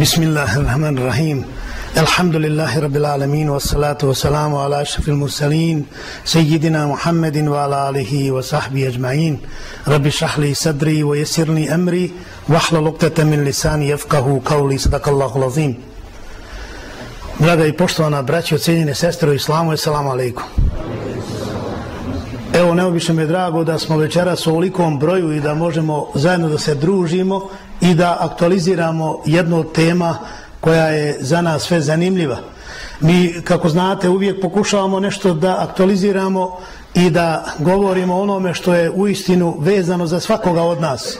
بسم الله الرحمن الرحيم الحمد لله رب العالمين والصلاة والسلام على أشرف المرسلين سيدنا محمد وعلى آله وصحبه أجمعين رب اشرح لي صدري ويسر لي أمري واحلل عقدة من لساني يفقه قولي صدق الله العظيم Draga i poštovana braćo, cijenjene sestre u islamu, assalamu alaikum. Evo, neobično mi je drago da smo večeras u ovolikom broju i da možemo zajedno da se družimo i da aktualiziramo jednu od tema koja je za nas sve zanimljiva. Mi, kako znate, uvijek pokušavamo nešto da aktualiziramo i da govorimo onome što je u istinu vezano za svakoga od nas.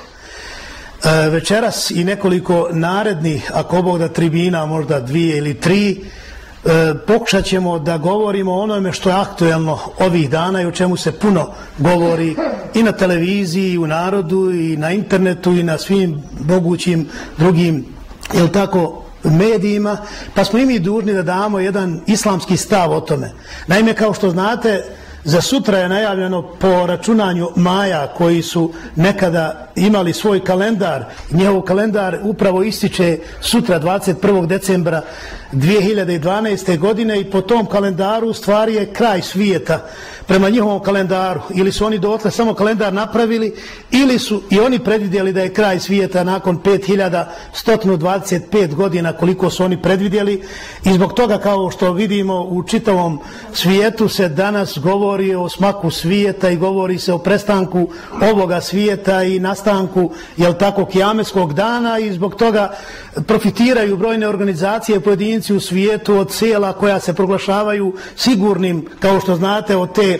E, večeras i nekoliko narednih, ako Bog da tribina, možda dvije ili tri, e, pokušat ćemo da govorimo o onome što je aktuelno ovih dana i o čemu se puno govori i na televiziji, i u narodu, i na internetu, i na svim mogućim drugim, jel tako, medijima, pa smo i mi dužni da damo jedan islamski stav o tome. Naime, kao što znate, Za sutra je najavljeno po računanju Maja koji su nekada imali svoj kalendar. Njehov kalendar upravo ističe sutra 21. decembra 2012. godine i po tom kalendaru stvari je kraj svijeta prema njihovom kalendaru. Ili su oni dotle samo kalendar napravili ili su i oni predvidjeli da je kraj svijeta nakon 5125 godina koliko su oni predvidjeli i zbog toga kao što vidimo u čitavom svijetu se danas govori govori o smaku svijeta i govori se o prestanku ovoga svijeta i nastanku jel tako kijameskog dana i zbog toga profitiraju brojne organizacije i pojedinci u svijetu od sela koja se proglašavaju sigurnim, kao što znate, od te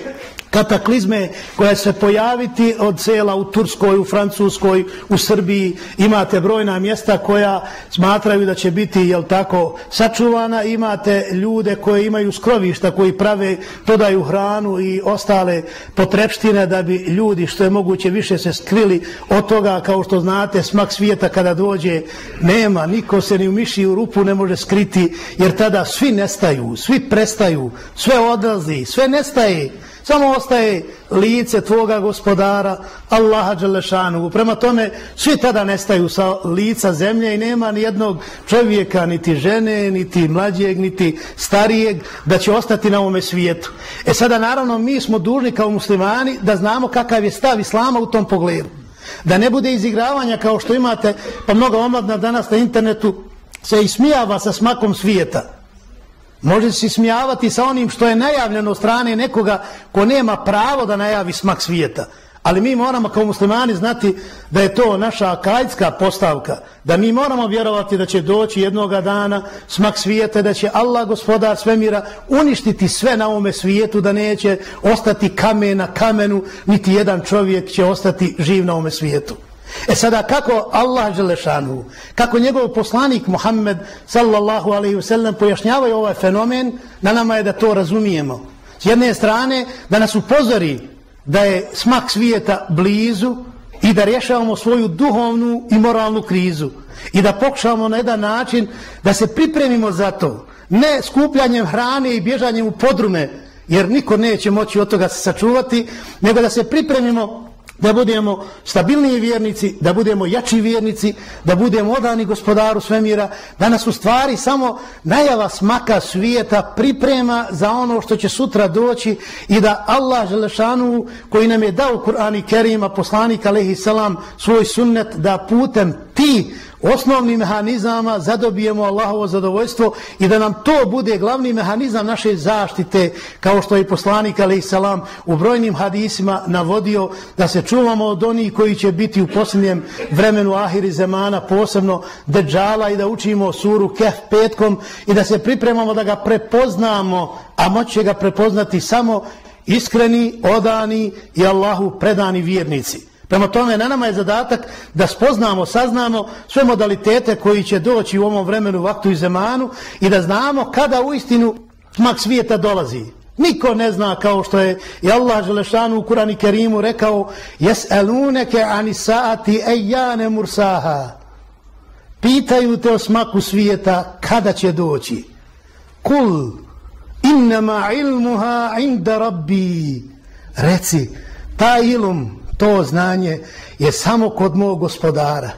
kataklizme koja se pojaviti od sela u Turskoj, u Francuskoj, u Srbiji. Imate brojna mjesta koja smatraju da će biti, jel tako, sačuvana. Imate ljude koje imaju skrovišta, koji prave, prodaju hranu i ostale potrepštine da bi ljudi što je moguće više se skrili od toga, kao što znate, smak svijeta kada dođe nema, niko se ni u miši u rupu ne može skriti, jer tada svi nestaju, svi prestaju, sve odlazi, sve nestaje. Samo ostaje lice tvoga gospodara, Allaha Đelešanu. Prema tome, svi tada nestaju sa lica zemlje i nema ni jednog čovjeka, niti žene, niti mlađeg, niti starijeg, da će ostati na ovome svijetu. E sada, naravno, mi smo dužni kao muslimani da znamo kakav je stav Islama u tom pogledu. Da ne bude izigravanja kao što imate, pa mnogo omladna danas na internetu se ismijava sa smakom svijeta. Može se smijavati sa onim što je najavljeno od strane nekoga ko nema pravo da najavi smak svijeta. Ali mi moramo kao muslimani znati da je to naša akajska postavka. Da mi moramo vjerovati da će doći jednoga dana smak svijeta, da će Allah gospodar svemira uništiti sve na ovome svijetu, da neće ostati kamen na kamenu, niti jedan čovjek će ostati živ na ovome svijetu. E sada kako Allah Želešanu, kako njegov poslanik Muhammed sallallahu alaihi ve sellem pojašnjavaju ovaj fenomen, na nama je da to razumijemo. S jedne strane da nas upozori da je smak svijeta blizu i da rješavamo svoju duhovnu i moralnu krizu i da pokušavamo na jedan način da se pripremimo za to. Ne skupljanjem hrane i bježanjem u podrume, jer niko neće moći od toga se sačuvati, nego da se pripremimo da budemo stabilniji vjernici, da budemo jači vjernici, da budemo odani gospodaru svemira, da nas u stvari samo najava smaka svijeta priprema za ono što će sutra doći i da Allah Želešanu koji nam je dao Kur'an i Kerima, poslanik alaihi salam, svoj sunnet da putem ti osnovni mehanizama zadobijemo Allahovo zadovoljstvo i da nam to bude glavni mehanizam naše zaštite kao što je poslanik alaih salam u brojnim hadisima navodio da se čuvamo od onih koji će biti u posljednjem vremenu ahiri zemana posebno deđala i da učimo suru kef petkom i da se pripremamo da ga prepoznamo a moće ga prepoznati samo iskreni, odani i Allahu predani vjernici. Prema tome, na nama je zadatak da spoznamo, saznamo sve modalitete koji će doći u ovom vremenu, vaktu i zemanu i da znamo kada u istinu smak svijeta dolazi. Niko ne zna kao što je i Allah Želešanu u Kurani Kerimu rekao Jes eluneke ani saati ejane mursaha Pitaju te o smaku svijeta kada će doći. Kul innama ilmuha inda rabbi Reci, ta ilum, to znanje je samo kod mog gospodara.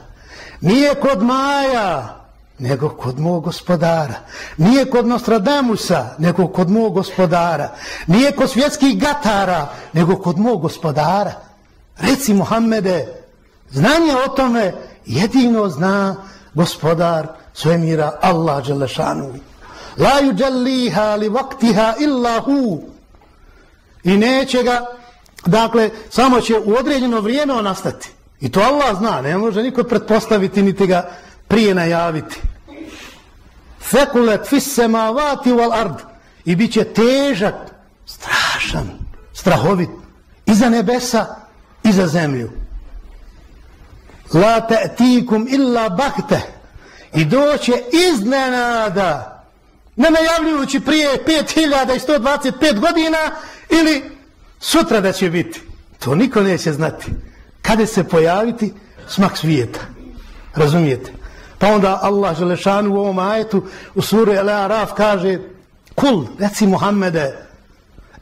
Nije kod Maja, nego kod mog gospodara. Nije kod Nostradamusa, nego kod mog gospodara. Nije kod svjetskih gatara, nego kod mog gospodara. Reci Muhammede, znanje o tome jedino zna gospodar svemira Allah Đelešanu. La yuđalliha li vaktiha illa hu. I neće ga, dakle, samo će u određeno vrijeme nastati. I to Allah zna, ne može niko pretpostaviti niti ga prije najaviti. Fekulet fis semavati wal ard. I bit će težak, strašan, strahovit. I za nebesa, i za zemlju. La te'tikum illa bakte. I doće iznenada, ne najavljujući prije 5125 godina, ili sutra da će biti. To niko neće znati. Kada se pojaviti smak svijeta. Razumijete? Pa onda Allah Želešanu u ovom ajetu u suri Al-Araf kaže Kul, reci Muhammede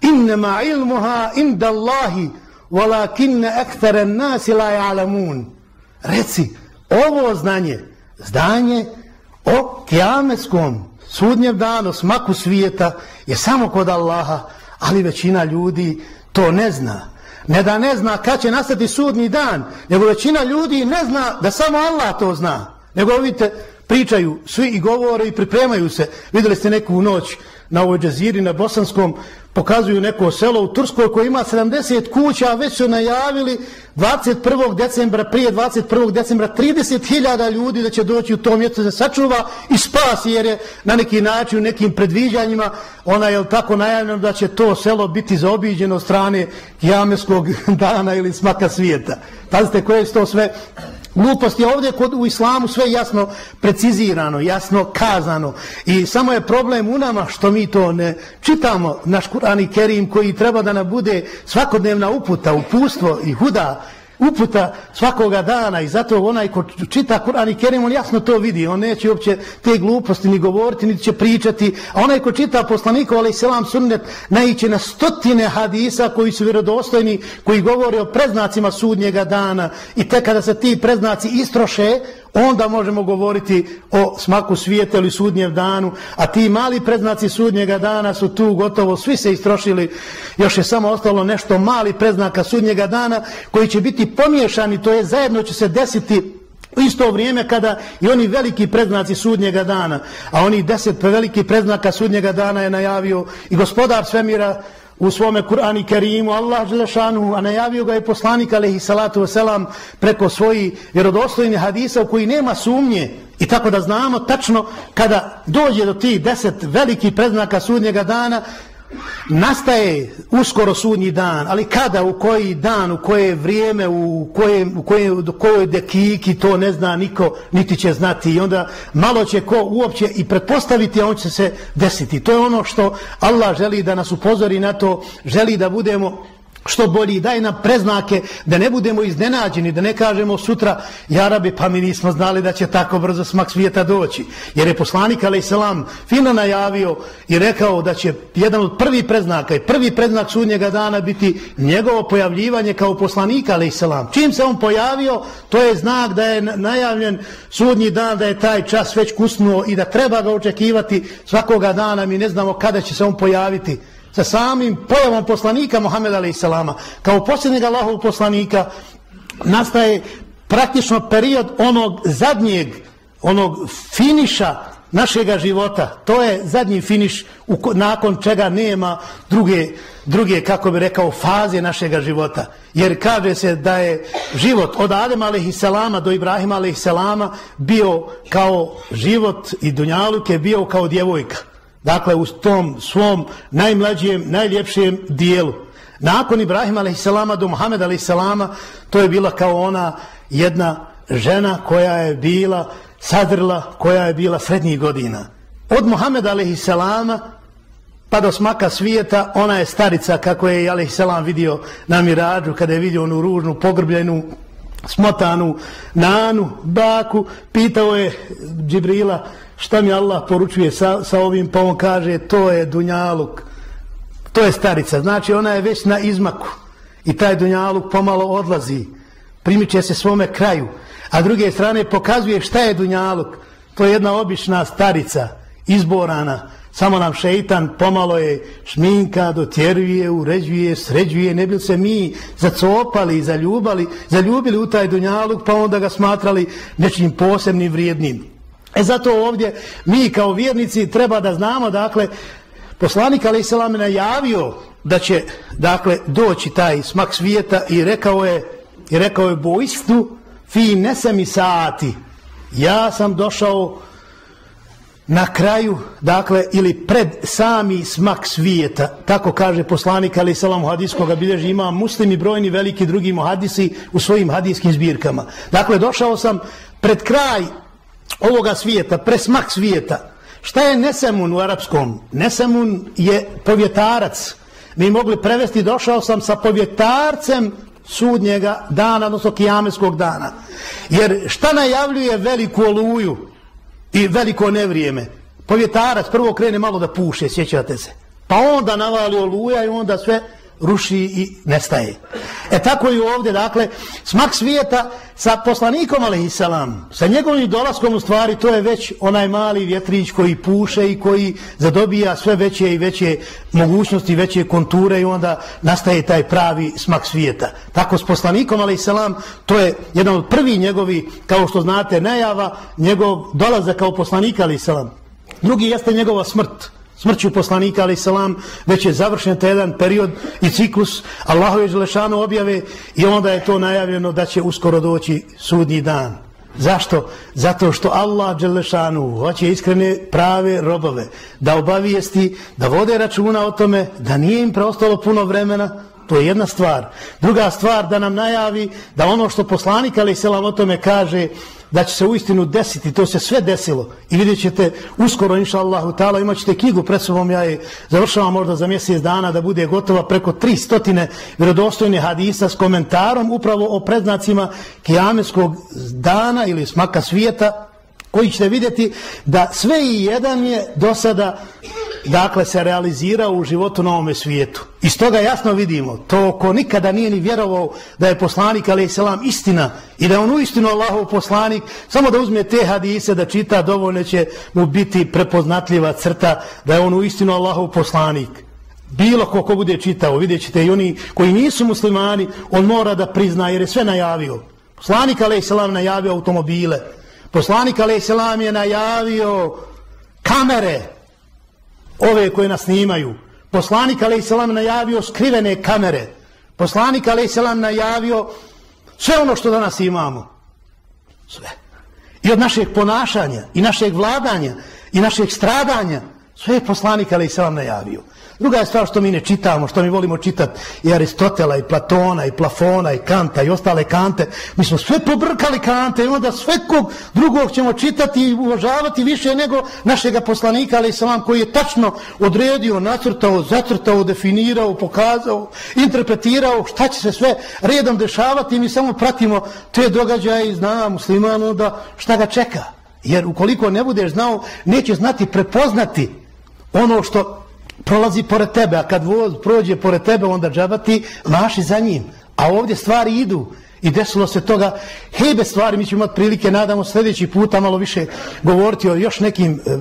Innema ilmuha inda Allahi walakinne ektere nasi la ja'lamun Reci, ovo znanje, znanje o kiametskom sudnjem danu, smaku svijeta je samo kod Allaha, ali većina ljudi to ne zna. Ne da ne zna kad će nastati sudni dan, nego većina ljudi ne zna da samo Allah to zna. Nego vidite, pričaju svi i govore i pripremaju se. Vidjeli ste neku noć na ovoj džaziri, na Bosanskom, pokazuju neko selo u Turskoj koje ima 70 kuća, a već su najavili 21. decembra, prije 21. decembra, 30.000 ljudi da će doći u to mjesto da sačuva i spasi, jer je na neki način, u nekim predviđanjima, ona je tako najavljena da će to selo biti zaobiđeno od strane jameskog dana ili smaka svijeta. Pazite koje su to sve Glupost je ovdje kod, u islamu sve jasno precizirano, jasno kazano. I samo je problem u nama što mi to ne čitamo naš Kur'an i Kerim koji treba da nam bude svakodnevna uputa, upustvo i huda uputa svakoga dana i zato onaj ko čita Kur'an i Kerim, on jasno to vidi, on neće uopće te gluposti ni govoriti, niti će pričati, a onaj ko čita poslaniku, ali selam sunnet, naiće na stotine hadisa koji su vjerodostojni, koji govore o preznacima sudnjega dana. I te kada se ti preznaci istroše, onda možemo govoriti o smaku svijeta ili sudnjev danu, a ti mali predznaci sudnjega dana su tu gotovo, svi se istrošili, još je samo ostalo nešto mali predznaka sudnjega dana koji će biti pomiješani, to je zajedno će se desiti u isto vrijeme kada i oni veliki predznaci sudnjega dana, a oni deset veliki predznaka sudnjega dana je najavio i gospodar svemira u svome Kur'ani Kerimu, Allah Želešanu, a najavio ga je poslanik, alaihi salatu wasalam, preko svoji vjerodostojni hadisa u koji nema sumnje. I tako da znamo tačno kada dođe do tih deset velikih preznaka sudnjega dana, nastaje uskoro sudnji dan, ali kada, u koji dan, u koje vrijeme, u koje, u koje, u kojoj dekiki, to ne zna niko, niti će znati. I onda malo će ko uopće i pretpostaviti, a on će se desiti. To je ono što Allah želi da nas upozori na to, želi da budemo što bolji, daj nam preznake da ne budemo iznenađeni, da ne kažemo sutra Jarabi, pa mi nismo znali da će tako brzo smak svijeta doći. Jer je poslanik, ali selam, fino najavio i rekao da će jedan od prvih preznaka i prvi preznak sudnjega dana biti njegovo pojavljivanje kao poslanika, ali selam. Čim se on pojavio, to je znak da je najavljen sudnji dan, da je taj čas već kusnuo i da treba ga očekivati svakoga dana, mi ne znamo kada će se on pojaviti sa samim pojavom poslanika Muhammed a.s. kao posljednjeg Allahov poslanika nastaje praktično period onog zadnjeg, onog finiša našega života. To je zadnji finiš u, nakon čega nema druge, druge, kako bi rekao, faze našega života. Jer kaže se da je život od Adema a.s. do Ibrahima a.s. bio kao život i Dunjaluk je bio kao djevojka. Dakle, u tom svom najmlađijem, najljepšijem dijelu. Nakon Ibrahima a.s. do Muhameda a.s. to je bila kao ona jedna žena koja je bila sadrla, koja je bila srednjih godina. Od Muhameda a.s. pa do smaka svijeta, ona je starica kako je a.s. vidio na mirađu, kada je vidio onu ružnu, pogrbljenu, smotanu nanu, baku, pitao je Džibrila, šta mi Allah poručuje sa, sa ovim, pa on kaže, to je Dunjaluk, to je starica, znači ona je već na izmaku. I taj Dunjaluk pomalo odlazi, primiče se svome kraju, a druge strane pokazuje šta je Dunjaluk, To je jedna obična starica, izborana, samo nam šeitan pomalo je šminka, dotjeruje, uređuje, sređuje, ne bi se mi zacopali i zaljubali, zaljubili u taj dunjaluk, pa onda ga smatrali nečim posebnim vrijednim. E zato ovdje mi kao vjernici treba da znamo, dakle, poslanik Ali salam je najavio da će, dakle, doći taj smak svijeta i rekao je, i rekao je boistu fi nesemi saati. ja sam došao na kraju, dakle, ili pred sami smak svijeta, tako kaže poslanik Ali Salam hadijskog bilježi, ima muslimi brojni veliki drugi muhadisi u svojim hadijskim zbirkama. Dakle, došao sam pred kraj ovoga svijeta, presmak svijeta. Šta je nesemun u arapskom? Nesemun je povjetarac. Mi mogli prevesti, došao sam sa povjetarcem sudnjega dana, odnosno kijameskog dana. Jer šta najavljuje veliku oluju i veliko nevrijeme? Povjetarac prvo krene malo da puše, sjećate se. Pa onda navali oluja i onda sve ruši i nestaje. E tako i ovdje, dakle, smak svijeta sa poslanikom, ali i salam, sa njegovim dolaskom u stvari, to je već onaj mali vjetrić koji puše i koji zadobija sve veće i veće mogućnosti, veće konture i onda nastaje taj pravi smak svijeta. Tako s poslanikom, ali i salam, to je jedan od prvi njegovi, kao što znate, najava, njegov dolazak kao poslanika, ali i salam. Drugi jeste njegova smrt smrću poslanika ali selam već je završen taj jedan period i ciklus Allahove želešanu objave i onda je to najavljeno da će uskoro doći sudnji dan zašto? zato što Allah Đelešanu hoće iskrene prave robove da obavijesti da vode računa o tome da nije im preostalo puno vremena To je jedna stvar. Druga stvar da nam najavi da ono što poslanik ali selam o tome kaže da će se u istinu desiti, to se sve desilo i vidjet ćete uskoro inša Allahu ta'ala imat ćete knjigu pred sobom, ja je završavam možda za mjesec dana da bude gotova preko tri stotine vjerodostojne hadisa s komentarom upravo o predznacima kijameskog dana ili smaka svijeta koji ćete vidjeti da sve i jedan je do sada dakle se realizirao u životu na ovome svijetu. I stoga jasno vidimo, to ko nikada nije ni vjerovao da je poslanik ali selam istina i da je on uistinu Allahov poslanik, samo da uzme te hadise da čita, dovoljno će mu biti prepoznatljiva crta da je on uistinu Allahov poslanik. Bilo ko ko bude čitao, vidjet ćete i oni koji nisu muslimani, on mora da prizna jer je sve najavio. Poslanik ali selam najavio automobile, Poslanik alaih selam je najavio kamere ove koje nas snimaju. Poslanik alaih selam najavio skrivene kamere. Poslanik alaih selam najavio sve ono što danas imamo. Sve. I od našeg ponašanja, i našeg vladanja, i našeg stradanja, sve je poslanik se selam najavio. Druga je stvar što mi ne čitamo, što mi volimo čitati i Aristotela, i Platona, i Plafona, i Kanta, i ostale Kante. Mi smo sve pobrkali Kante i onda sve kog drugog ćemo čitati i uvažavati više nego našega poslanika, ali sam vam koji je tačno odredio, nacrtao, zacrtao, definirao, pokazao, interpretirao šta će se sve redom dešavati i mi samo pratimo te događaje i znamo muslimanu da šta ga čeka. Jer ukoliko ne budeš znao, neće znati prepoznati ono što prolazi pored tebe, a kad voz prođe pored tebe, onda džabati, maši za njim. A ovdje stvari idu. I desilo se toga, hebe stvari, mi ćemo imati prilike, nadamo sljedeći puta malo više govoriti o još nekim, e, e,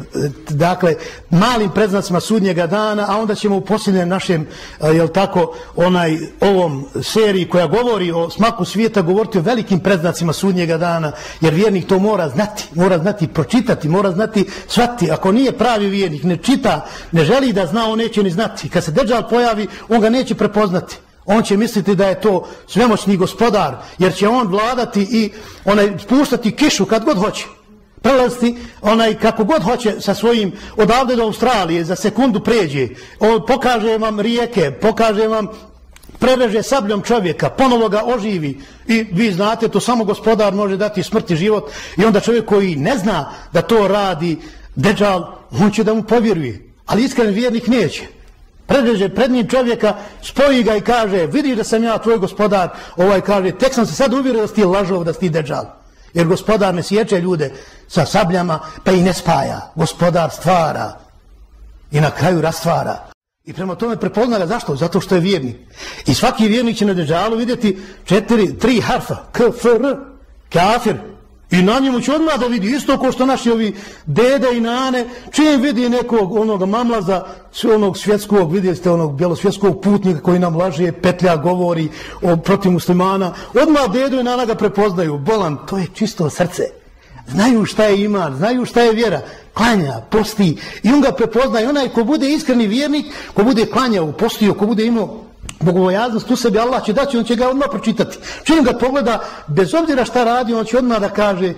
dakle, malim predznacima sudnjega dana, a onda ćemo u posljednjem našem, e, jel tako, onaj, ovom seriji koja govori o smaku svijeta, govoriti o velikim predznacima sudnjega dana, jer vjernik to mora znati, mora znati pročitati, mora znati shvatiti. Ako nije pravi vjernik, ne čita, ne želi da zna, on neće ni znati. Kad se deđal pojavi, on ga neće prepoznati on će misliti da je to svemoćni gospodar, jer će on vladati i onaj spuštati kišu kad god hoće. Prelaziti onaj kako god hoće sa svojim odavde do Australije za sekundu pređe. On pokaže vam rijeke, pokaže vam prereže sabljom čovjeka, ponovo ga oživi i vi znate to samo gospodar može dati smrti život i onda čovjek koji ne zna da to radi deđal, on će da mu povjeruje. Ali iskren vjernik neće predreže pred njim čovjeka, spoji ga i kaže, vidiš da sam ja tvoj gospodar, ovaj kaže, tek sam se sad uvjerio da si ti lažov, da si ti deđal. Jer gospodar ne sjeće ljude sa sabljama, pa i ne spaja. Gospodar stvara i na kraju rastvara. I prema tome prepozna ga, zašto? Zato što je vjernik. I svaki vjernik će na deđalu vidjeti četiri, tri harfa, k, f, r, kafir, I na njemu će odmah da vidi, isto kao što naši ovi dede i nane, čim vidi nekog onog mamlaza, onog svjetskog, vidjeli ste onog bjelosvjetskog putnika koji nam laže, petlja, govori o, protiv muslimana, odmah dedu i nana ga prepoznaju, bolan, to je čisto srce. Znaju šta je iman, znaju šta je vjera, klanja, posti, i on ga prepoznaje, onaj ko bude iskreni vjernik, ko bude klanjao, postio, ko bude imao bogobojaznost u sebi, Allah će daći, on će ga odmah pročitati. Čim ga pogleda, bez obzira šta radi, on će odmah da kaže,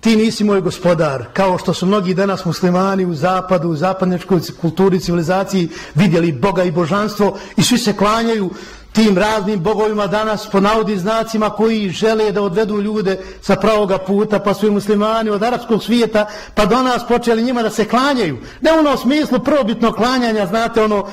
ti nisi moj gospodar, kao što su mnogi danas muslimani u zapadu, u zapadnečkoj kulturi, civilizaciji, vidjeli Boga i božanstvo i svi se klanjaju, tim raznim bogovima danas po navodnim znacima koji žele da odvedu ljude sa pravoga puta, pa su i muslimani od arapskog svijeta, pa do nas počeli njima da se klanjaju. Ne u onom smislu prvobitno klanjanja, znate, ono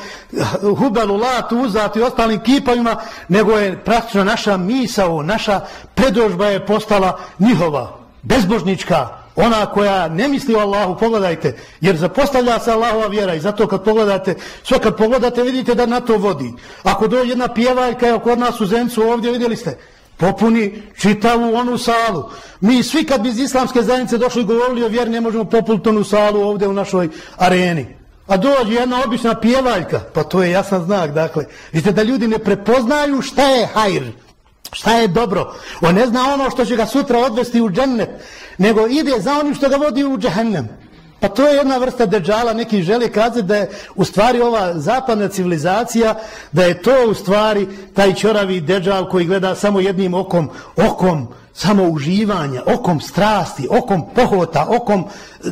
hubelu, latu, uzati i ostalim kipovima nego je praktično naša misao, naša predožba je postala njihova, bezbožnička, ona koja ne misli o Allahu, pogledajte, jer zapostavlja se Allahova vjera i zato kad pogledate, sve kad pogledate vidite da na to vodi. Ako dođe jedna pjevaljka, je kod nas u Zemcu ovdje vidjeli ste, popuni čitavu onu salu. Mi svi kad bi iz islamske zajednice došli i govorili o vjeri, ne možemo popuniti onu salu ovdje u našoj areni. A dođe jedna obična pjevaljka, pa to je jasan znak, dakle. Vidite da ljudi ne prepoznaju šta je hajr, šta je dobro. On ne zna ono što će ga sutra odvesti u džennet, nego ide za onim što ga vodi u džehennem. Pa to je jedna vrsta deđala, neki žele kazati da je u stvari ova zapadna civilizacija, da je to u stvari taj čoravi deđal koji gleda samo jednim okom, okom samo uživanja, okom strasti, okom pohota, okom e,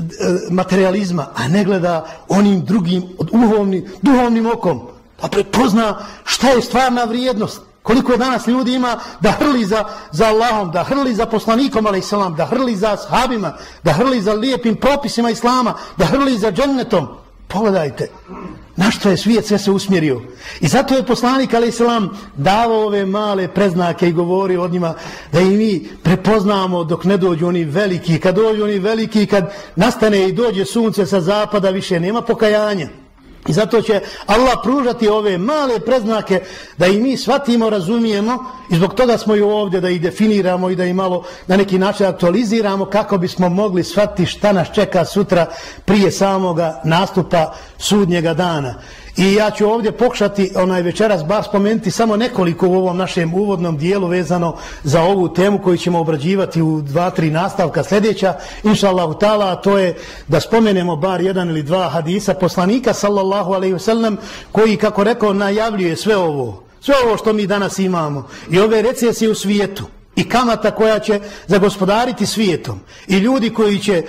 materializma, a ne gleda onim drugim, duhovnim, duhovnim okom, pa prepozna šta je stvarna vrijednost. Koliko danas ljudi ima da hrli za, za Allahom, da hrli za poslanikom, ali salam, da hrli za sahabima, da hrli za lijepim propisima Islama, da hrli za džennetom. Pogledajte, na što je svijet sve se usmjerio. I zato je poslanik, ali islam, davo ove male preznake i govori od njima da i mi prepoznamo dok ne dođu oni veliki. Kad dođu oni veliki, kad nastane i dođe sunce sa zapada, više nema pokajanja. I zato će Allah pružati ove male preznake da i mi shvatimo, razumijemo i zbog toga smo i ovdje da ih definiramo i da ih malo na neki način aktualiziramo kako bismo mogli shvatiti šta nas čeka sutra prije samoga nastupa sudnjega dana. I ja ću ovdje pokušati onaj večeras bar spomenuti samo nekoliko u ovom našem uvodnom dijelu vezano za ovu temu koju ćemo obrađivati u dva, tri nastavka sljedeća. inšallahu ta'ala, ta'ala, to je da spomenemo bar jedan ili dva hadisa poslanika sallallahu alaihi wasallam koji, kako rekao, najavljuje sve ovo. Sve ovo što mi danas imamo. I ove recesije u svijetu. I kamata koja će zagospodariti svijetom. I ljudi koji će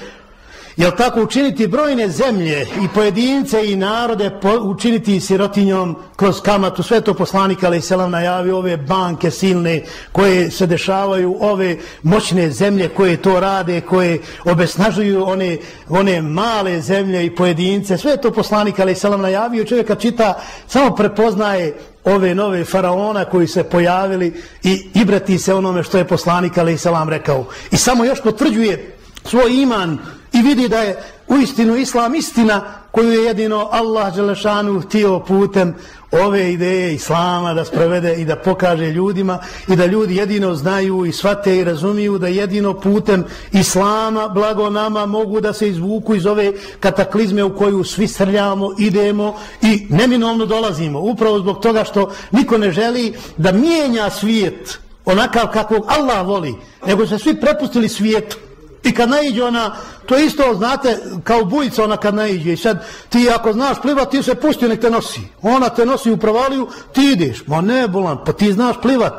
Jel tako učiniti brojne zemlje i pojedince i narode po, učiniti sirotinjom kroz kamatu, sve to poslanik ali Selam najavi ove banke silne koje se dešavaju, ove moćne zemlje koje to rade, koje obesnažuju one, one male zemlje i pojedince, sve to poslanik ali Selam najavi najavio, čovjek kad čita samo prepoznaje ove nove faraona koji se pojavili i ibrati se onome što je poslanik ali Selam rekao. I samo još potvrđuje svoj iman i vidi da je u istinu islam istina koju je jedino Allah Đelešanu htio putem ove ideje islama da sprovede i da pokaže ljudima i da ljudi jedino znaju i shvate i razumiju da jedino putem islama blago nama mogu da se izvuku iz ove kataklizme u koju svi srljamo, idemo i neminovno dolazimo. Upravo zbog toga što niko ne želi da mijenja svijet onakav kakvog Allah voli, nego se svi prepustili svijetu. I kad naiđe ona, to isto, znate, kao bujica ona kad naiđe. I sad, ti ako znaš plivat, ti se pusti, nek te nosi. Ona te nosi u provaliju, ti ideš. Ma ne, bolan, pa ti znaš plivat.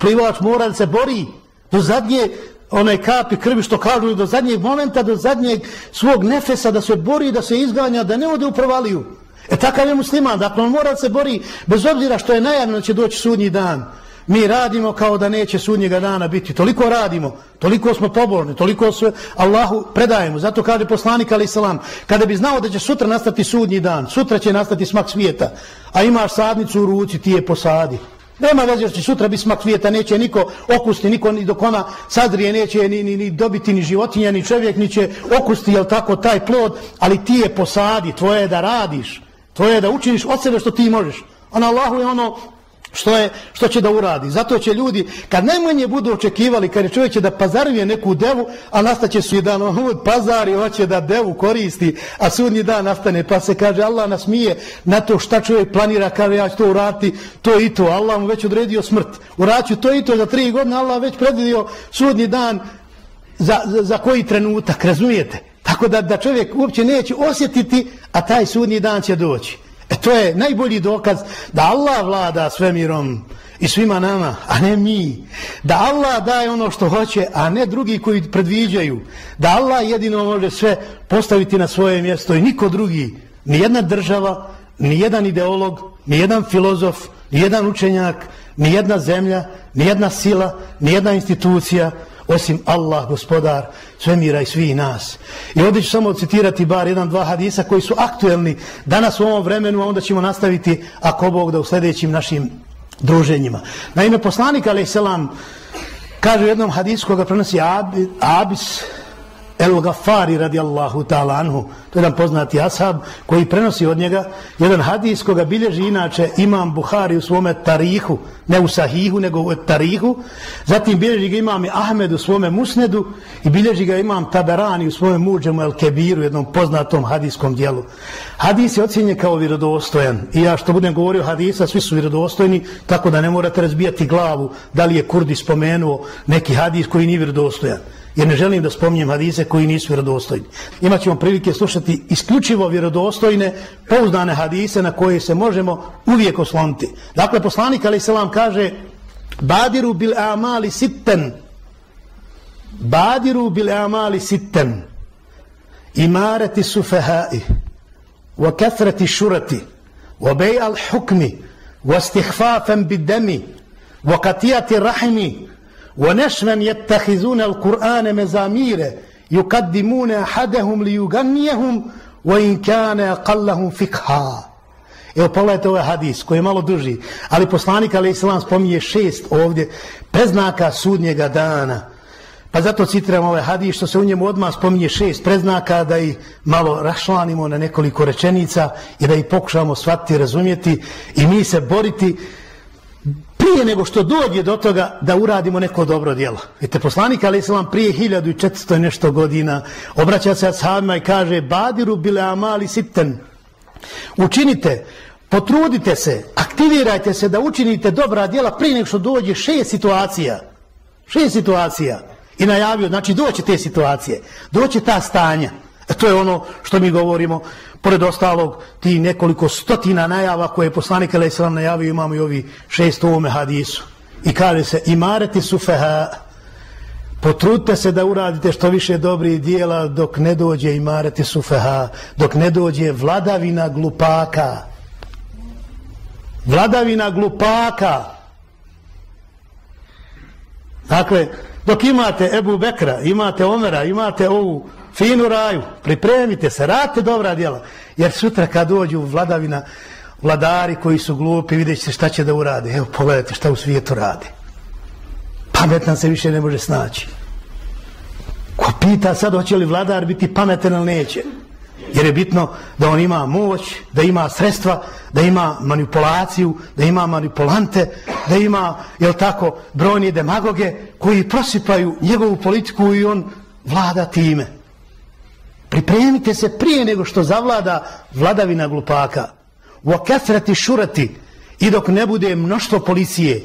Plivač mora da se bori do zadnje onaj kapi krvi što kažu do zadnjeg momenta, do zadnjeg svog nefesa da se bori, da se izganja, da ne ode u provaliju. E takav je musliman, dakle on mora da se bori bez obzira što je najavno da će doći sudnji dan. Mi radimo kao da neće sudnjega dana biti. Toliko radimo, toliko smo poborni, toliko sve Allahu predajemo. Zato kaže poslanik Ali Salam, kada bi znao da će sutra nastati sudnji dan, sutra će nastati smak svijeta, a imaš sadnicu u ruci, ti je posadi. Nema veze što sutra bi smak svijeta, neće niko okusti, niko ni dok ona sadrije, neće ni, ni, ni dobiti ni životinja, ni čovjek, ni će okusti, jel tako, taj plod, ali ti je posadi, tvoje je da radiš, tvoje je da učiniš od sebe što ti možeš. A na Allahu je ono što, je, što će da uradi. Zato će ljudi, kad najmanje budu očekivali, kad je čovjek će da pazaruje neku devu, a nastaće su i dan od pazari, hoće da devu koristi, a sudnji dan nastane, pa se kaže, Allah nas mije na to šta čovjek planira, kaže, ja ću to urati, to i to. Allah mu već odredio smrt. Uraću to i to za tri godine, Allah već predvidio sudnji dan za, za, za koji trenutak, razumijete? Tako da, da čovjek uopće neće osjetiti, a taj sudnji dan će doći. E to je najbolji dokaz da Allah vlada svemirom i svima nama, a ne mi. Da Allah daje ono što hoće, a ne drugi koji predviđaju. Da Allah jedino može sve postaviti na svoje mjesto i niko drugi, ni jedna država, ni jedan ideolog, ni jedan filozof, ni jedan učenjak, ni jedna zemlja, ni jedna sila, ni jedna institucija, osim Allah, gospodar svemira i svih nas. I ovdje ću samo citirati bar jedan, dva hadisa koji su aktuelni danas u ovom vremenu, a onda ćemo nastaviti, ako Bog da u sljedećim našim druženjima. Naime, poslanik, ali selam, kaže u jednom hadisu koga prenosi Abis, El Gafari radijallahu ta'ala anhu, to je jedan poznati ashab koji prenosi od njega jedan hadis koga bilježi inače imam Buhari u svome tarihu, ne u sahihu nego u tarihu, zatim bilježi ga imam i Ahmed u svome musnedu i bilježi ga imam Taberani u svome muđemu El Kebiru, jednom poznatom hadiskom dijelu. Hadis je ocjenjen kao vjerodostojan. I ja što budem govorio hadisa, svi su vjerodostojni, tako da ne morate razbijati glavu da li je Kurdi spomenuo neki hadis koji nije vjerodostojan jer ne želim da spominjem hadise koji nisu vjerodostojni. Imaćemo prilike slušati isključivo vjerodostojne, pouzdane hadise na koje se možemo uvijek osloniti. Dakle, poslanik Ali Selam kaže Badiru bil amali sitten Badiru bil amali sitten Imareti sufehai wa kathrati šurati wa bej al hukmi wa stihfafem bidemi wa katijati rahimi ونشما يتخذون القرآن مزامير يقدمون أحدهم ليغنيهم وإن كان أقلهم فقها Evo pogledajte ovaj hadis koji je malo duži, ali poslanik ali islam spominje šest ovdje preznaka sudnjega dana. Pa zato citiram ovaj hadis što se u njemu odmah spominje šest preznaka da ih malo rašlanimo na nekoliko rečenica i da ih pokušamo shvatiti, razumjeti i mi se boriti prije nego što dođe do toga da uradimo neko dobro djelo. Vidite, poslanik Ali Islam prije 1400 nešto godina obraća se ashabima i kaže Badiru bile amali sitten. Učinite, potrudite se, aktivirajte se da učinite dobra djela prije nego što dođe šest situacija. Šest situacija. I najavio, znači doće te situacije, doće ta stanja. E to je ono što mi govorimo, pored ostalog, ti nekoliko stotina najava koje je poslanik Ali najavio, imamo i ovi šest u ovome hadisu. I kaže se, imareti su feha, potrudite se da uradite što više dobrih dijela dok ne dođe imareti su feha, dok ne dođe vladavina glupaka. Vladavina glupaka. Dakle, dok imate Ebu Bekra, imate Omera, imate ovu finu raju, pripremite se, radite dobra djela, jer sutra kad dođu vladavina, vladari koji su glupi, vidjet ćete šta će da urade. Evo, pogledajte šta u svijetu rade. Pametan se više ne može snaći. Ko pita sad hoće li vladar biti pametan ili neće? Jer je bitno da on ima moć, da ima sredstva, da ima manipulaciju, da ima manipulante, da ima, jel tako, brojni demagoge koji prosipaju njegovu politiku i on vlada time. Pripremite se prije nego što zavlada vladavina glupaka. U šurati i dok ne bude mnoštvo policije.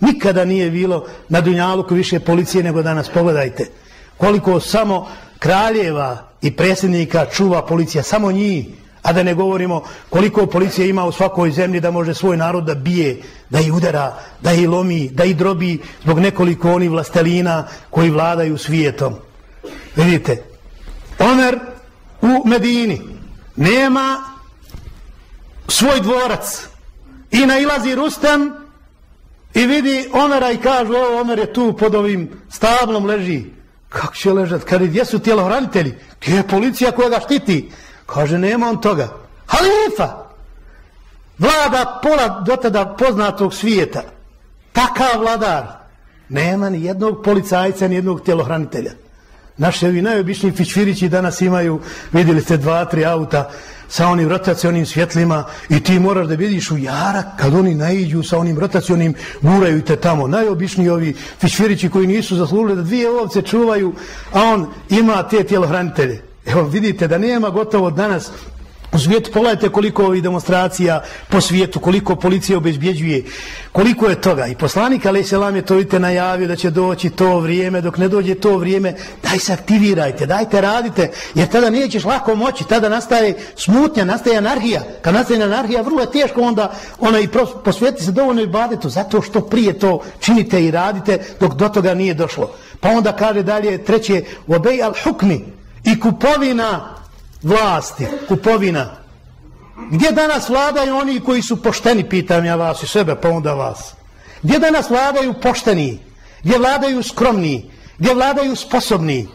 Nikada nije bilo na Dunjaluku više policije nego danas. Pogledajte koliko samo kraljeva i predsjednika čuva policija. Samo njih. A da ne govorimo koliko policija ima u svakoj zemlji da može svoj narod da bije, da ih udara, da ih lomi, da ih drobi zbog nekoliko oni vlastelina koji vladaju svijetom. Vidite, Omer u Medini. Nema svoj dvorac. I nailazi Rustem i vidi Omera i kaže ovo Omer je tu pod ovim stablom leži. Kako će ležati kada gdje su tjelohranitelji? Gdje je policija koja ga štiti? Kaže nema on toga. Halifa! Vlada pola do tada poznatog svijeta. Takav vladar. Nema ni jednog policajca ni jednog tjelohranitelja. Naši ovi najobičniji fičfirići danas imaju, vidjeli ste, dva, tri auta sa onim rotacionim svjetlima i ti moraš da vidiš u jarak kad oni naiđu sa onim rotacionim, guraju te tamo. Najobičniji ovi fičfirići koji nisu zaslužili da dvije ovce čuvaju, a on ima te tjelohranitelje. Evo vidite da nema gotovo danas U svijetu pogledajte koliko ovih demonstracija po svijetu, koliko policija obezbjeđuje, koliko je toga. I poslanik Ali Selam je to vidite najavio da će doći to vrijeme, dok ne dođe to vrijeme, daj se aktivirajte, dajte radite, jer tada nećeš lako moći, tada nastaje smutnja, nastaje anarhija. Kad nastaje anarhija, vrlo je teško onda ona i posvijeti se dovoljno i badetu, zato što prije to činite i radite dok do toga nije došlo. Pa onda kaže dalje treće, obej al hukmi i kupovina vlasti, kupovina. Gdje danas vladaju oni koji su pošteni, pitam ja vas i sebe, pa onda vas. Gdje danas vladaju pošteni, gdje vladaju skromni, gdje vladaju sposobni.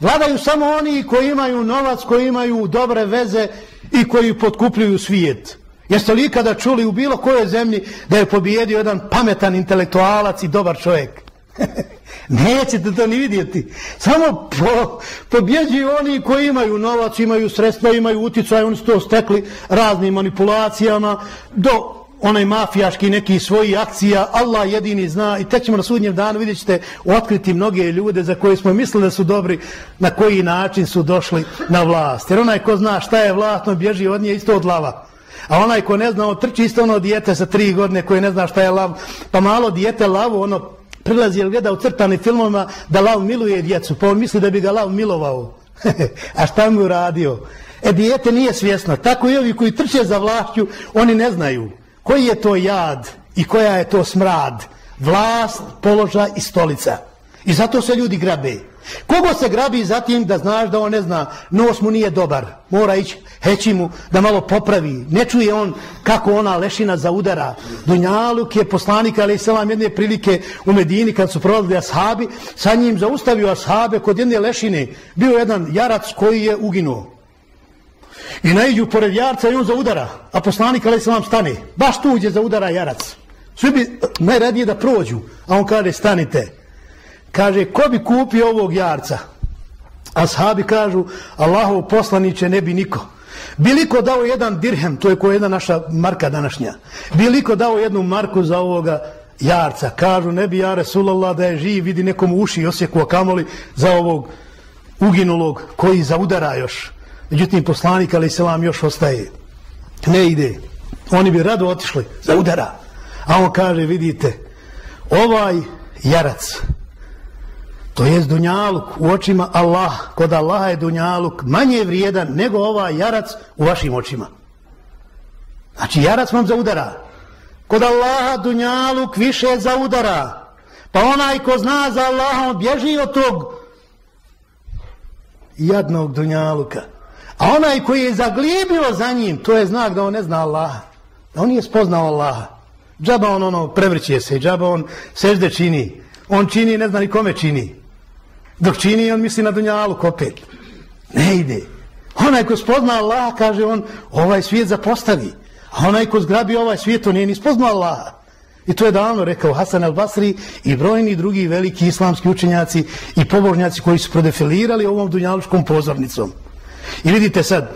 Vladaju samo oni koji imaju novac, koji imaju dobre veze i koji potkupljuju svijet. Jeste li ikada čuli u bilo kojoj zemlji da je pobijedio jedan pametan intelektualac i dobar čovjek? Nećete to ni vidjeti. Samo po, pobjeđuju oni koji imaju novac, imaju sredstva, imaju uticaj, oni su to stekli raznim manipulacijama do onaj mafijaški neki svoji akcija, Allah jedini zna i tek ćemo na sudnjem danu vidjet ćete otkriti mnoge ljude za koje smo mislili da su dobri, na koji način su došli na vlast. Jer onaj ko zna šta je vlast, on bježi od nje isto od lava. A onaj ko ne zna, on trči isto ono dijete sa tri godine koje ne zna šta je lav, pa malo dijete lavu, ono prilazi ili gleda u crtani filmovima da lav miluje djecu, pa on misli da bi ga lav milovao. A šta mu uradio? E, dijete nije svjesno. Tako i ovi koji trče za vlašću, oni ne znaju koji je to jad i koja je to smrad. Vlast, položaj i stolica. I zato se ljudi grabe. Kogo se grabi zatim da znaš da on ne zna, nos mu nije dobar, mora ići heći mu da malo popravi, ne čuje on kako ona lešina zaudara. Dunjaluk je poslanik, ali i selam jedne prilike u Medini kad su prolazili ashabi, sa njim zaustavio ashabe kod jedne lešine, bio jedan jarac koji je uginuo. I naiđu pored jarca i on zaudara, a poslanik, ali se stane, baš tu uđe zaudara jarac. Svi bi najradije da prođu, a on kaže stanite. Kaže, ko bi kupio ovog jarca? Ashabi kažu, Allahov poslaniće ne bi niko. Biliko dao jedan dirhem, to je koja jedna naša marka današnja. Biliko dao jednu marku za ovoga jarca. Kažu, ne bi ja Resulallah da je živ, vidi nekom uši osjeku, kamoli za ovog uginulog koji zaudara još. Međutim, poslanik, ali se vam još ostaje. Ne ide. Oni bi rado otišli za udara. A on kaže, vidite, ovaj jarac, To je dunjaluk u očima Allah, kod Allaha je dunjaluk manje vrijedan nego ova jarac u vašim očima. Znači jarac vam zaudara. Kod Allaha dunjaluk više zaudara. Pa onaj ko zna za Allaha, on bježi od tog jadnog dunjaluka. A onaj koji je zaglijebio za njim, to je znak da on ne zna Allaha. Da on nije spoznao Allaha. Džaba on ono prevrće se, džaba on sežde čini. On čini, ne zna ni kome čini. Dok čini, on misli na dunjalu opet. Ne ide. Onaj ko spozna Allah, kaže on, ovaj svijet zapostavi. A onaj ko zgrabi ovaj svijet, on nije ni spozna Allah. I to je davno rekao Hasan al-Basri i brojni drugi veliki islamski učenjaci i pobožnjaci koji su prodefilirali ovom dunjalučkom pozornicom. I vidite sad,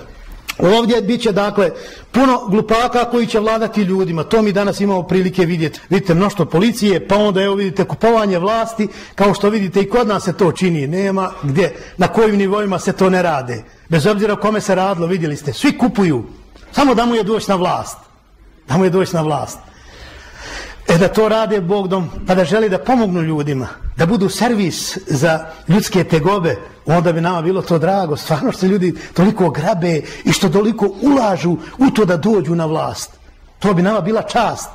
Ovdje bit će dakle puno glupaka koji će vladati ljudima. To mi danas imamo prilike vidjeti. Vidite mnošto policije, pa onda evo vidite kupovanje vlasti, kao što vidite i kod nas se to čini. Nema gdje, na kojim nivoima se to ne rade. Bez obzira kome se radilo, vidjeli ste, svi kupuju. Samo da mu je doći na vlast. Da mu je doći na vlast. E da to rade Bogdom, pa da želi da pomognu ljudima, da budu servis za ljudske tegobe, onda bi nama bilo to drago. Stvarno što ljudi toliko grabe i što toliko ulažu u to da dođu na vlast. To bi nama bila čast.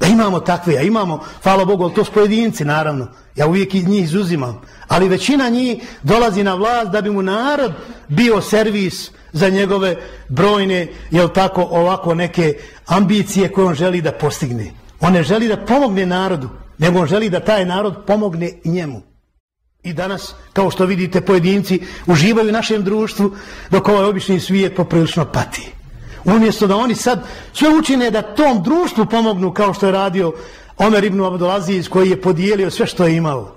Da imamo takve, a imamo, hvala Bogu, ali to su pojedinci, naravno. Ja uvijek iz njih izuzimam. Ali većina njih dolazi na vlast da bi mu narod bio servis za njegove brojne, jel tako, ovako neke ambicije koje on želi da postigne. On ne želi da pomogne narodu, nego on želi da taj narod pomogne njemu. I danas, kao što vidite, pojedinci uživaju u našem društvu, dok ovaj obični svijet poprilično pati. Umjesto da oni sad sve učine da tom društvu pomognu, kao što je radio Omer ibn Abdulaziz, koji je podijelio sve što je imao.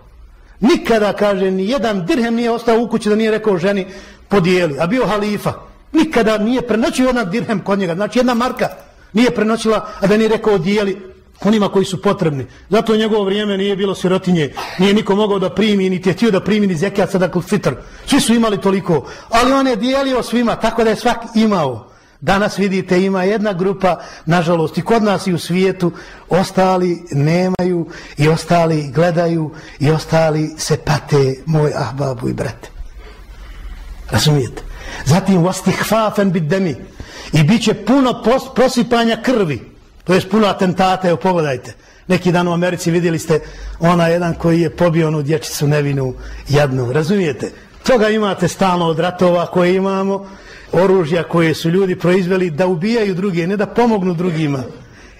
Nikada, kaže, ni jedan dirhem nije ostao u kući da nije rekao ženi podijeli, a bio halifa. Nikada nije prenoćio jedan dirhem kod njega, znači jedna marka nije prenoćila, a da nije rekao dijeli onima koji su potrebni. Zato njegovo vrijeme nije bilo sirotinje, nije niko mogao da primi, niti je htio da primi ni zekijat sada fitr. Svi su imali toliko, ali on je dijelio svima, tako da je svak imao. Danas vidite ima jedna grupa, nažalost i kod nas i u svijetu, ostali nemaju i ostali gledaju i ostali se pate, moj ahbabu i brate. Razumijete? Zatim vastihfafen bit demi i bit će puno prosipanja krvi. To je puno atentata, evo pogledajte. Neki dan u Americi vidjeli ste ona jedan koji je pobio onu dječicu nevinu jadnu. Razumijete? Toga imate stalno od ratova koje imamo, oružja koje su ljudi proizveli da ubijaju druge, ne da pomognu drugima.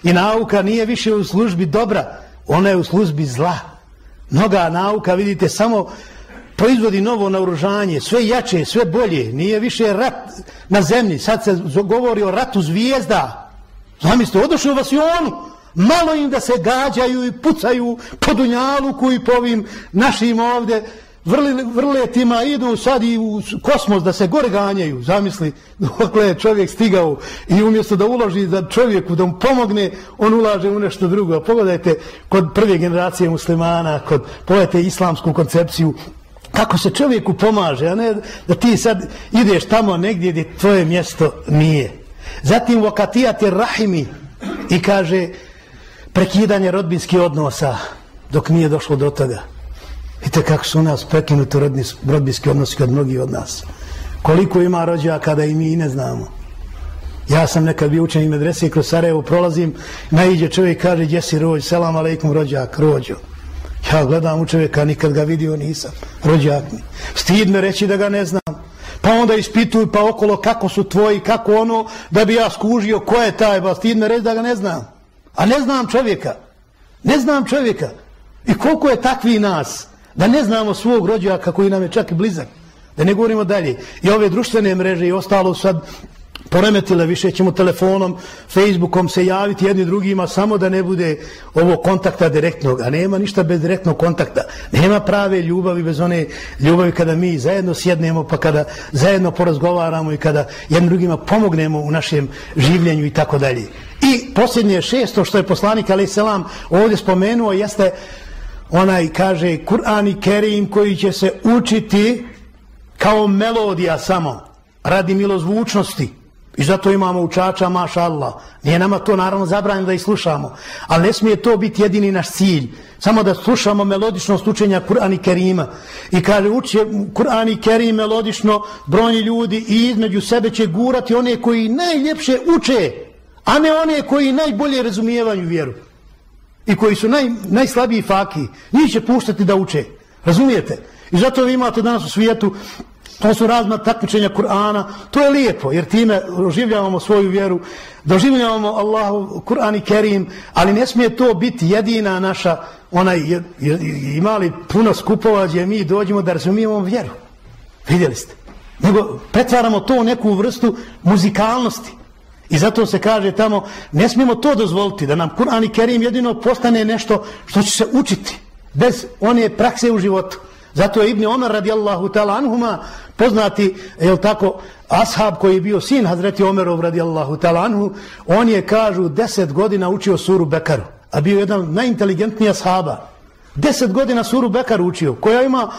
I nauka nije više u službi dobra, ona je u službi zla. Mnoga nauka, vidite, samo proizvodi novo naoružanje, sve jače, sve bolje. Nije više rat na zemlji, sad se govori o ratu zvijezda. Zamislite, odošli u vasionu, malo im da se gađaju i pucaju po Dunjaluku i po ovim našim ovde vrli, vrletima, idu sad i u kosmos da se gore ganjaju. Zamisli, dok je čovjek stigao i umjesto da uloži za čovjeku, da mu pomogne, on ulaže u nešto drugo. Pogledajte kod prve generacije muslimana, kod pogledajte islamsku koncepciju, kako se čovjeku pomaže, a ne da ti sad ideš tamo negdje gdje tvoje mjesto nije. Zatim vakatijati rahimi i kaže prekidanje rodbinskih odnosa dok nije došlo do toga. Vidite kako su nas prekinuti rodbinski odnosi kod mnogi od nas. Koliko ima rođaka kada i mi i ne znamo. Ja sam nekad bio učenik i medrese i kroz Sarajevo prolazim, naiđe čovjek kaže gdje si rođ, selam aleikum rođak, rođo. Ja gledam u čovjeka, nikad ga vidio nisam, rođak mi. Stidno reći da ga ne znam pa onda ispituju pa okolo kako su tvoji, kako ono, da bi ja skužio ko je taj, ba stidno reći da ga ne znam. A ne znam čovjeka. Ne znam čovjeka. I koliko je takvi nas, da ne znamo svog rođaka koji nam je čak i blizak. Da ne govorimo dalje. I ove društvene mreže i ostalo sad poremetile, više ćemo telefonom, Facebookom se javiti jedni drugima, samo da ne bude ovo kontakta direktnog, a nema ništa bez direktnog kontakta. Nema prave ljubavi bez one ljubavi kada mi zajedno sjednemo, pa kada zajedno porazgovaramo i kada jednim drugima pomognemo u našem življenju i tako dalje. I posljednje šesto što je poslanik Ali Selam ovdje spomenuo jeste onaj kaže Kur'an i Kerim koji će se učiti kao melodija samo radi milozvučnosti I zato imamo učača, maša Allah. Nije nama to naravno zabranjeno da ih slušamo. Ali ne smije to biti jedini naš cilj. Samo da slušamo melodičnost učenja Kur'an i Kerima. I kaže, uče Kur'an i Kerim melodično, brojni ljudi i između sebe će gurati one koji najljepše uče, a ne one koji najbolje razumijevaju vjeru. I koji su naj, najslabiji faki. Njih će puštati da uče. Razumijete? I zato vi imate danas u svijetu To su razna takmičenja Kur'ana. To je lijepo, jer time doživljavamo svoju vjeru, doživljavamo Allahu Kur'an i Kerim, ali ne smije to biti jedina naša, onaj, imali puno skupova gdje mi dođemo da razumijemo vjeru. Vidjeli ste? Nego pretvaramo to u neku vrstu muzikalnosti. I zato se kaže tamo, ne smijemo to dozvoliti, da nam Kur'an i Kerim jedino postane nešto što će se učiti, bez one prakse u životu. Zato je Ibn Omer radijallahu ta'ala anhuma poznati, je tako, ashab koji je bio sin Hazreti Omerov radijallahu ta'ala anhu, on je, kažu, deset godina učio suru Bekaru, a bio jedan najinteligentniji ashaba. Deset godina suru Bekaru učio, koja ima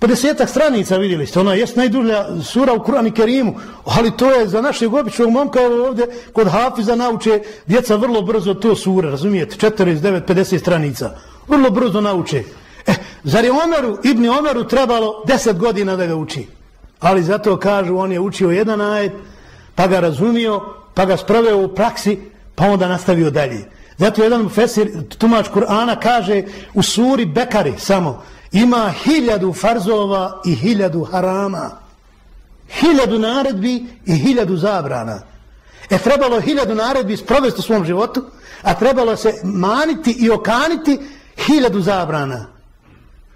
50 stranica, vidjeli ste, ona je najdužlja sura u Kur'an i Kerimu, ali to je za našeg običnog momka ovdje, kod Hafiza nauče, djeca vrlo brzo to sure, razumijete, 49, 50 stranica, vrlo brzo nauče. E, zar je Omeru, Ibni Omeru trebalo deset godina da ga uči? Ali zato kažu, on je učio jedan ajet, pa ga razumio, pa ga sproveo u praksi, pa onda nastavio dalje. Zato jedan fesir, tumač Kur'ana, kaže u suri Bekari samo, ima hiljadu farzova i hiljadu harama. Hiljadu naredbi i hiljadu zabrana. E trebalo hiljadu naredbi sprovesti u svom životu, a trebalo se maniti i okaniti hiljadu zabrana.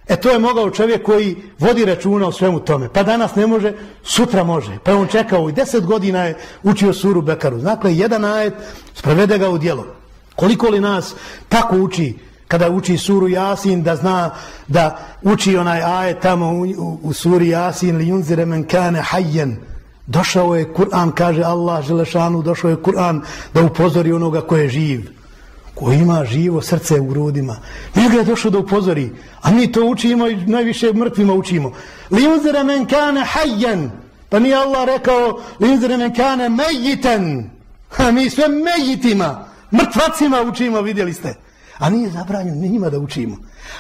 E to je mogao čovjek koji vodi računa o svemu tome. Pa danas ne može, sutra može. Pa on čekao i deset godina je učio suru Bekaru. Dakle, jedan ajet sprovede ga u dijelo. Koliko li nas tako uči kada uči suru Jasin da zna da uči onaj ajet tamo u, u, u suri Jasin li yunzire men kane hajjen došao je Kur'an kaže Allah Želešanu došao je Kur'an da upozori onoga ko je živ ko ima živo srce u grudima njega je došao da upozori a mi to učimo i najviše mrtvima učimo li men kane hajjen pa nije Allah rekao li men kane mejiten a mi sve mejitima mrtvacima učimo vidjeli ste A nije zabranjeno ni njima da učimo.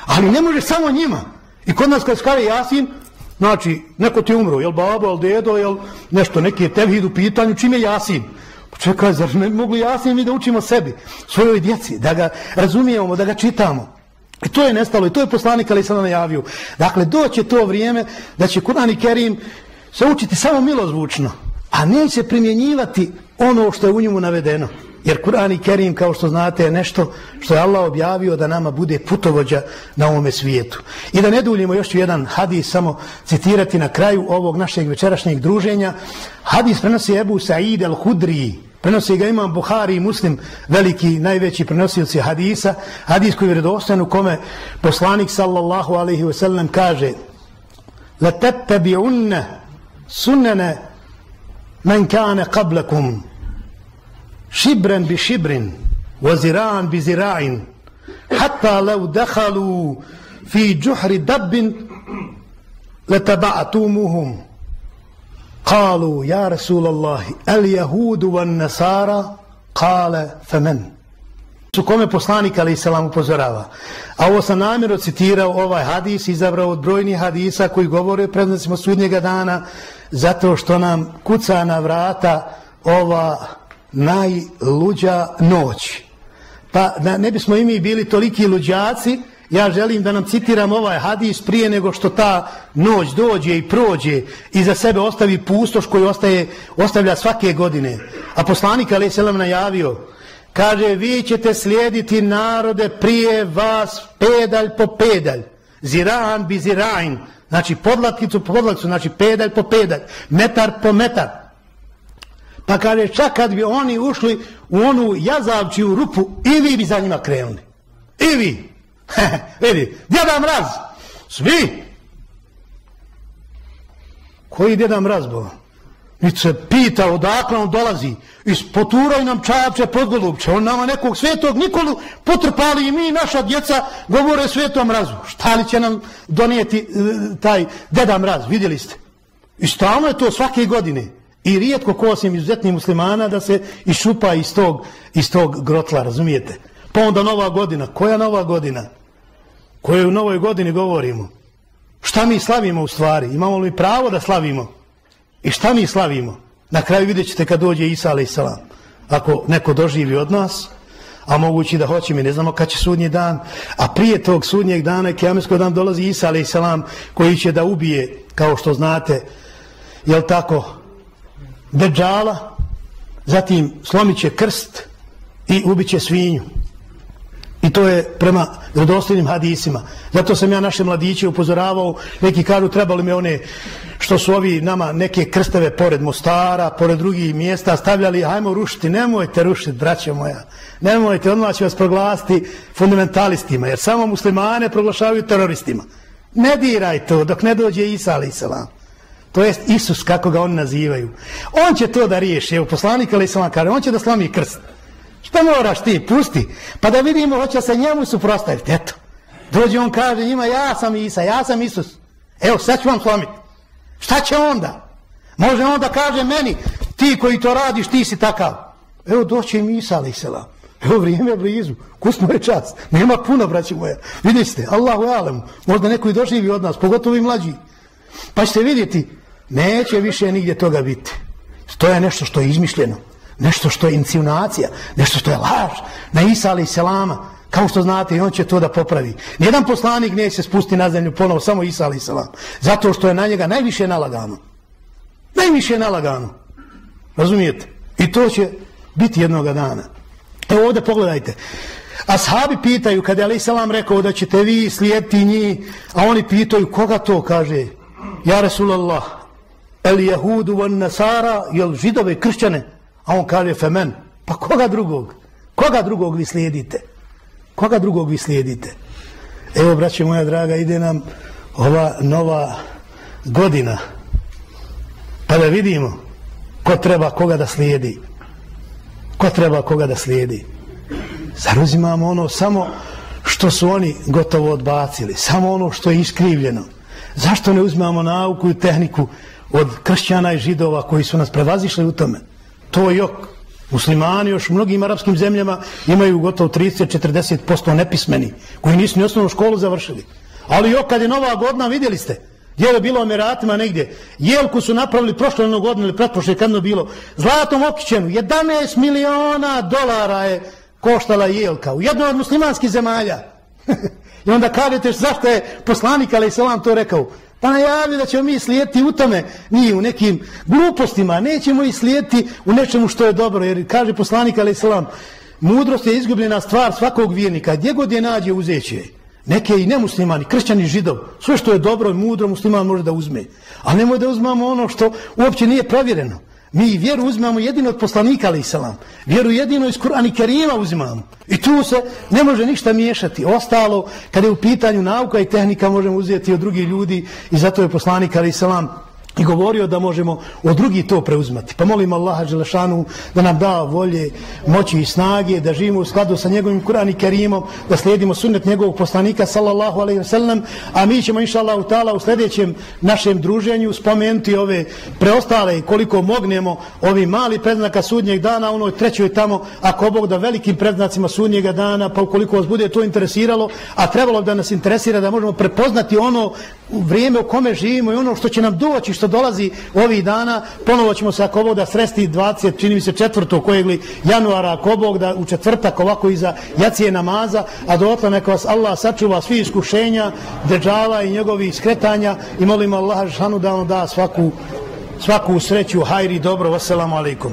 Ali ne može samo njima. I kod nas kad skave jasin, znači, neko ti umro, jel babo, jel dedo, jel nešto, neki je tevhid u pitanju, čim je jasin? Čekaj, zar ne mogli jasnije mi da učimo sebi, svojoj djeci, da ga razumijemo, da ga čitamo. I to je nestalo, i to je poslanik ali sada najavio. Dakle, doće to vrijeme da će Kur'an i Kerim se učiti samo milozvučno, a neće primjenjivati ono što je u njemu navedeno. Jer Kur'an i Kerim, kao što znate, je nešto što je Allah objavio da nama bude putovođa na ovome svijetu. I da ne duljimo još jedan hadis, samo citirati na kraju ovog našeg večerašnjeg druženja. Hadis prenosi Ebu Sa'id al-Hudri, prenosi ga imam Buhari i Muslim, veliki, najveći prenosilci hadisa. Hadis koji je vredostan u kome poslanik sallallahu alaihi wa sallam kaže La tettabi'unne sunnene men kane qablakum شبرا بشبر وزراعا بزراع حتى لو دخلوا في جحر دب لتبعتموهم قالوا يا رسول الله اليهود والنصارى قال فمن su kome poslanik ali se vam upozorava. A ovo sam namjerno citirao ovaj hadis, izabrao od brojnih hadisa koji govore o prednacima sudnjega dana, zato što nam kuca na vrata ova najluđa noć. Pa da ne bismo i mi bili toliki luđaci, ja želim da nam citiram ovaj hadis prije nego što ta noć dođe i prođe i za sebe ostavi pustoš koju ostaje, ostavlja svake godine. A poslanik Ali Selam najavio, kaže, vi ćete slijediti narode prije vas pedalj po pedalj. Ziran bi zirain. Znači podlatkicu po podlatkicu, znači pedalj po pedalj. Metar po metar. Pa kaže, čak kad bi oni ušli u onu jazavčiju rupu, i vi bi za njima krenuli. I vi. Vidi, djeda mraz. Svi. Koji djeda mraz, bo? Mi se pita odakle on dolazi. Ispoturaj nam čapče pod golubče. On nama nekog svetog Nikolu potrpali i mi, naša djeca, govore svetom mrazu. Šta li će nam donijeti e, taj djeda mraz? Vidjeli ste. I stalno je to svake godine. I rijetko ko osim izuzetnih muslimana da se išupa iz tog, iz tog grotla, razumijete? Pa onda nova godina. Koja nova godina? Koje u novoj godini govorimo? Šta mi slavimo u stvari? Imamo li pravo da slavimo? I šta mi slavimo? Na kraju vidjet ćete kad dođe Isa a.s. Ako neko doživi od nas, a mogući da hoće, mi ne znamo kad će sudnji dan, a prije tog sudnjeg dana, kiamesko dan dolazi Isa a.s. koji će da ubije, kao što znate, jel tako, Deđala, zatim slomit će krst i ubit će svinju. I to je prema redostojnim hadisima. Zato sam ja naše mladiće upozoravao, neki kažu trebali me one što su ovi nama neke krsteve pored Mostara, pored drugih mjesta stavljali, hajmo rušiti, nemojte rušiti, braćo moja. Nemojte, odmah će vas proglasiti fundamentalistima, jer samo muslimane proglašavaju teroristima. Ne diraj to dok ne dođe Isa alaih salam to jest Isus, kako ga oni nazivaju. On će to da riješi, evo poslanik ali sam kaže, on će da slomi krst. Šta moraš ti, pusti, pa da vidimo, hoće se njemu suprostaviti, eto. Dođe on kaže njima, ja sam Isa, ja sam Isus. Evo, sad ću vam slomiti. Šta će onda? Može on da kaže meni, ti koji to radiš, ti si takav. Evo, doće im Isa, ali se Evo, vrijeme je blizu. Kusno je čas. Nema puno, braći moja. Vidite, Allahu alemu. Možda neko i doživi od nas, pogotovo i mlađi. Pa ćete vidjeti, Neće više nigdje toga biti. To je nešto što je izmišljeno. Nešto što je insinuacija. Nešto što je laž. Na Isa ali selama. Kao što znate, i on će to da popravi. Nijedan poslanik neće se spusti na zemlju ponovo, samo Isa ali selam. Zato što je na njega najviše nalagano. Najviše nalagano. Razumijete? I to će biti jednoga dana. Evo ovdje pogledajte. Ashabi pitaju, kada je Ali Salam rekao da ćete vi slijediti njih, a oni pitaju, koga to kaže? Ja Rasulallah, el jehudu van nasara, jel židove kršćane? A on kaže femen, pa koga drugog? Koga drugog vi slijedite? Koga drugog vi slijedite? Evo, braće moja draga, ide nam ova nova godina. Pa da vidimo ko treba koga da slijedi. Ko treba koga da slijedi. Zar uzimamo ono samo što su oni gotovo odbacili. Samo ono što je iskrivljeno. Zašto ne uzmemo nauku i tehniku od kršćana i židova koji su nas prevazišli u tome? To je jok. Muslimani još u mnogim arapskim zemljama imaju gotovo 30-40% nepismeni koji nisu ni osnovnu školu završili. Ali jok, kad je nova godina, vidjeli ste, gdje je bilo u Emiratima negdje, jelku su napravili prošle jednog ili pretprošle, kad je bilo, zlatom okićenu, 11 miliona dolara je koštala jelka u jednoj od muslimanskih zemalja. I onda kažete zašto je poslanik, ali se vam to rekao, Pa najavi da ćemo mi slijediti u tome, ni u nekim glupostima, nećemo i slijediti u nečemu što je dobro, jer kaže poslanik alaih salam, mudrost je izgubljena stvar svakog vjernika, gdje god je nađe uzeće, neke i nemuslimani, kršćani židov, sve što je dobro i mudro musliman može da uzme, a nemoj da uzmamo ono što uopće nije provjereno. Mi vjeru uzimamo jedino od poslanika, ali selam. Vjeru jedino iz Kur'ana i Kerima uzimamo. I tu se ne može ništa miješati. Ostalo, kada je u pitanju nauka i tehnika, možemo uzeti od drugih ljudi i zato je poslanik, ali selam, i govorio da možemo od drugi to preuzmati. Pa molim Allaha Želešanu da nam da volje, moći i snage, da živimo u skladu sa njegovim Kur'an i Kerimom, da slijedimo sunnet njegovog poslanika sallallahu alaihi wa sallam, a mi ćemo inša Allah u sljedećem našem druženju spomenuti ove preostale koliko mognemo ovi mali predznaka sudnjeg dana, onoj trećoj tamo, ako Bog da velikim predznacima sudnjega dana, pa ukoliko vas bude to interesiralo, a trebalo da nas interesira da možemo prepoznati ono vrijeme u kome živimo i ono što će nam doći, što dolazi ovih dana, ponovo ćemo se ako da sresti 20, čini mi se četvrtog kojeg li januara, ako Bog da u četvrtak ovako iza jacije namaza, a do otla neka vas Allah sačuva svi iskušenja, deđala i njegovih skretanja i molimo Allah šanu da on da svaku, svaku sreću, hajri, dobro, wassalamu alaikum.